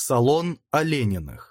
Салон Олениных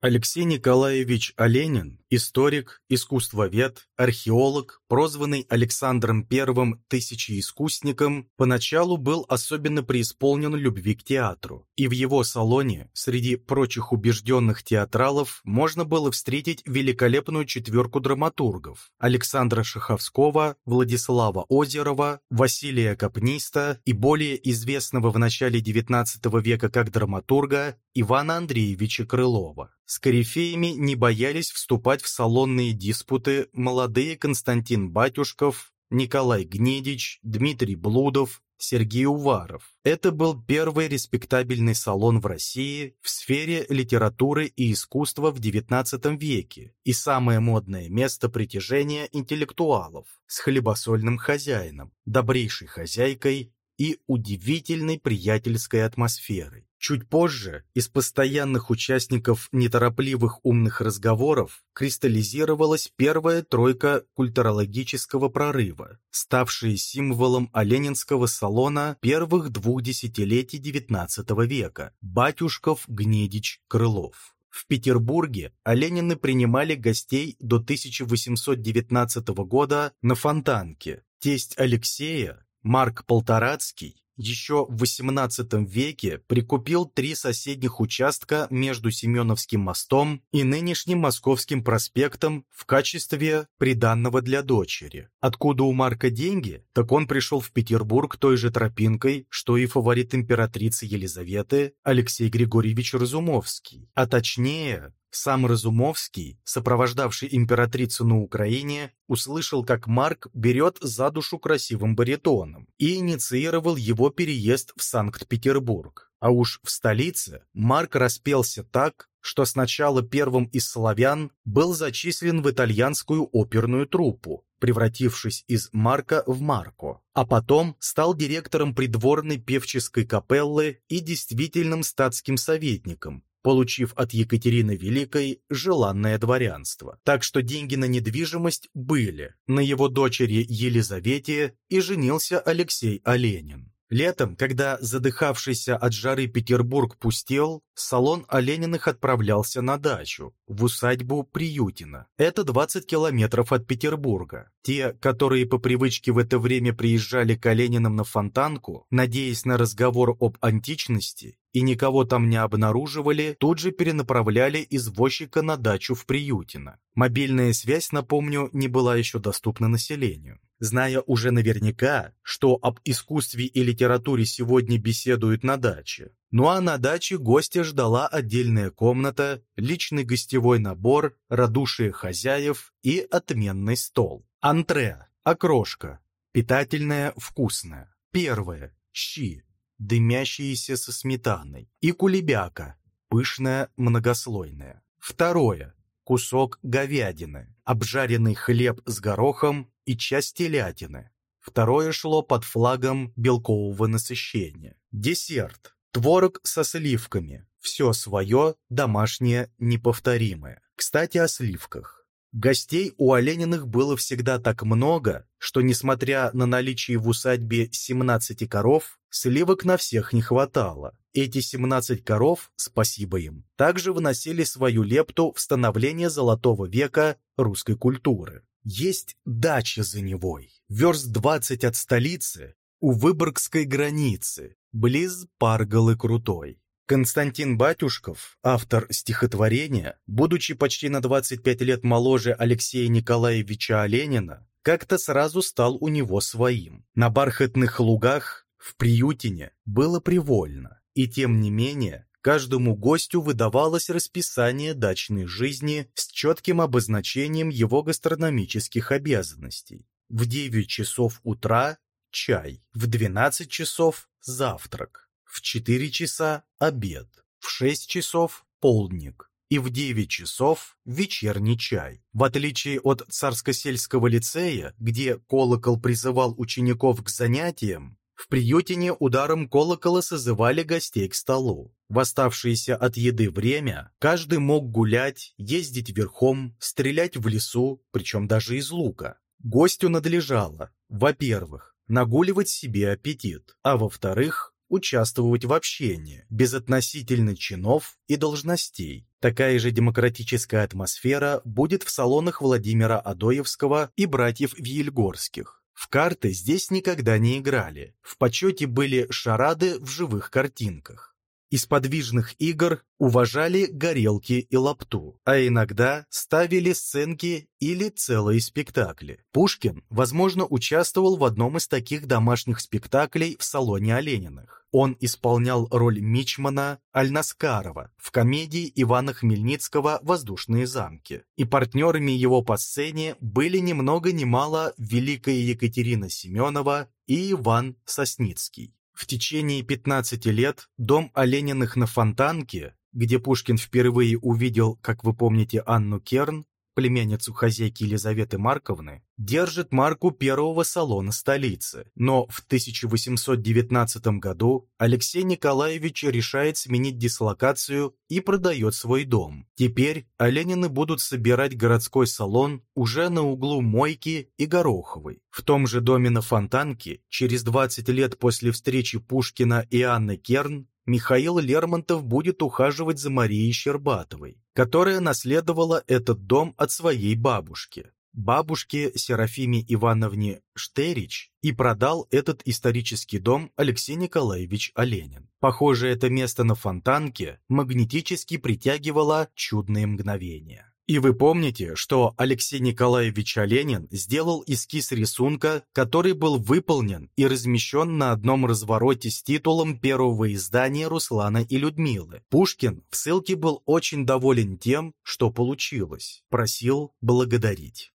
Алексей Николаевич Оленин – историк, искусствовед, археолог, прозванный Александром I Тысячеискусником, поначалу был особенно преисполнен любви к театру, и в его салоне, среди прочих убежденных театралов, можно было встретить великолепную четверку драматургов – Александра Шаховского, Владислава Озерова, Василия Капниста и более известного в начале XIX века как драматурга Ивана Андреевича Крылова. С корифеями не боялись вступать в салонные диспуты молодые Константин Батюшков, Николай Гнедич, Дмитрий Блудов, Сергей Уваров. Это был первый респектабельный салон в России в сфере литературы и искусства в XIX веке и самое модное место притяжения интеллектуалов с хлебосольным хозяином, добрейшей хозяйкой и удивительной приятельской атмосферой. Чуть позже из постоянных участников неторопливых умных разговоров кристаллизировалась первая тройка культурологического прорыва, ставшая символом оленинского салона первых двух десятилетий XIX века – Батюшков, Гнедич, Крылов. В Петербурге Оленины принимали гостей до 1819 года на Фонтанке. Тесть Алексея, Марк Полторацкий, еще в XVIII веке прикупил три соседних участка между Семеновским мостом и нынешним Московским проспектом в качестве приданного для дочери. Откуда у Марка деньги? Так он пришел в Петербург той же тропинкой, что и фаворит императрицы Елизаветы Алексей Григорьевич Разумовский. А точнее, сам Разумовский, сопровождавший императрицу на Украине, услышал, как Марк берет за душу красивым баритоном и инициировал его переезд в Санкт-Петербург. А уж в столице Марк распелся так, что сначала первым из славян был зачислен в итальянскую оперную труппу, превратившись из Марка в Марко, а потом стал директором придворной певческой капеллы и действительным статским советником, получив от Екатерины Великой желанное дворянство. Так что деньги на недвижимость были. На его дочери Елизавете и женился Алексей Оленин. Летом, когда задыхавшийся от жары Петербург пустел, салон Олениных отправлялся на дачу, в усадьбу Приютина. Это 20 километров от Петербурга. Те, которые по привычке в это время приезжали к Олениным на Фонтанку, надеясь на разговор об античности, и никого там не обнаруживали, тут же перенаправляли извозчика на дачу в Приютино. Мобильная связь, напомню, не была еще доступна населению. Зная уже наверняка, что об искусстве и литературе сегодня беседуют на даче. Ну а на даче гостя ждала отдельная комната, личный гостевой набор, радушие хозяев и отменный стол. Антре, окрошка, питательное, вкусное. Первое, щи, дымящиеся со сметаной, и кулебяка, пышная, многослойная. Второе. Кусок говядины, обжаренный хлеб с горохом и часть телятины. Второе шло под флагом белкового насыщения. Десерт. Творог со сливками. Все свое, домашнее, неповторимое. Кстати, о сливках. Гостей у Олениных было всегда так много, что, несмотря на наличие в усадьбе 17 коров, сливок на всех не хватало. Эти 17 коров, спасибо им, также вносили свою лепту в становление золотого века русской культуры. Есть дача за Невой, верст 20 от столицы, у Выборгской границы, близ Парголы Крутой. Константин Батюшков, автор стихотворения, будучи почти на 25 лет моложе Алексея Николаевича Оленина, как-то сразу стал у него своим. На бархатных лугах в Приютине было привольно, и тем не менее каждому гостю выдавалось расписание дачной жизни с четким обозначением его гастрономических обязанностей. В 9 часов утра – чай, в 12 часов – завтрак, в 4 часа – обед, в 6 часов – полдник и в 9 часов – вечерний чай. В отличие от царско-сельского лицея, где колокол призывал учеников к занятиям, в приютине ударом колокола созывали гостей к столу. В оставшееся от еды время каждый мог гулять, ездить верхом, стрелять в лесу, причем даже из лука. Гостю надлежало, во-первых, нагуливать себе аппетит, а во-вторых, участвовать в общении, безотносительно чинов и должностей. Такая же демократическая атмосфера будет в салонах Владимира Адоевского и братьев Вильгорских. В карты здесь никогда не играли, в почете были шарады в живых картинках. Из подвижных игр уважали горелки и лапту, а иногда ставили сценки или целые спектакли. Пушкин, возможно, участвовал в одном из таких домашних спектаклей в салоне Олениных. Он исполнял роль Мичмана Альнаскарова в комедии Ивана Хмельницкого «Воздушные замки». И партнерами его по сцене были ни много ни мало Великая Екатерина Семенова и Иван Сосницкий. В течение 15 лет дом Олениных на Фонтанке, где Пушкин впервые увидел, как вы помните, Анну Керн, племянницу хозяйки Елизаветы Марковны, держит марку первого салона столицы. Но в 1819 году Алексей Николаевич решает сменить дислокацию и продает свой дом. Теперь Оленины будут собирать городской салон уже на углу Мойки и Гороховой. В том же доме на Фонтанке, через 20 лет после встречи Пушкина и Анны Керн, Михаил Лермонтов будет ухаживать за Марией Щербатовой, которая наследовала этот дом от своей бабушки, бабушке Серафиме Ивановне Штерич, и продал этот исторический дом Алексей Николаевич Оленин. Похоже, это место на Фонтанке магнетически притягивало чудные мгновения. И вы помните, что Алексей Николаевич Оленин сделал эскиз рисунка, который был выполнен и размещен на одном развороте с титулом первого издания Руслана и Людмилы. Пушкин в ссылке был очень доволен тем, что получилось. Просил благодарить.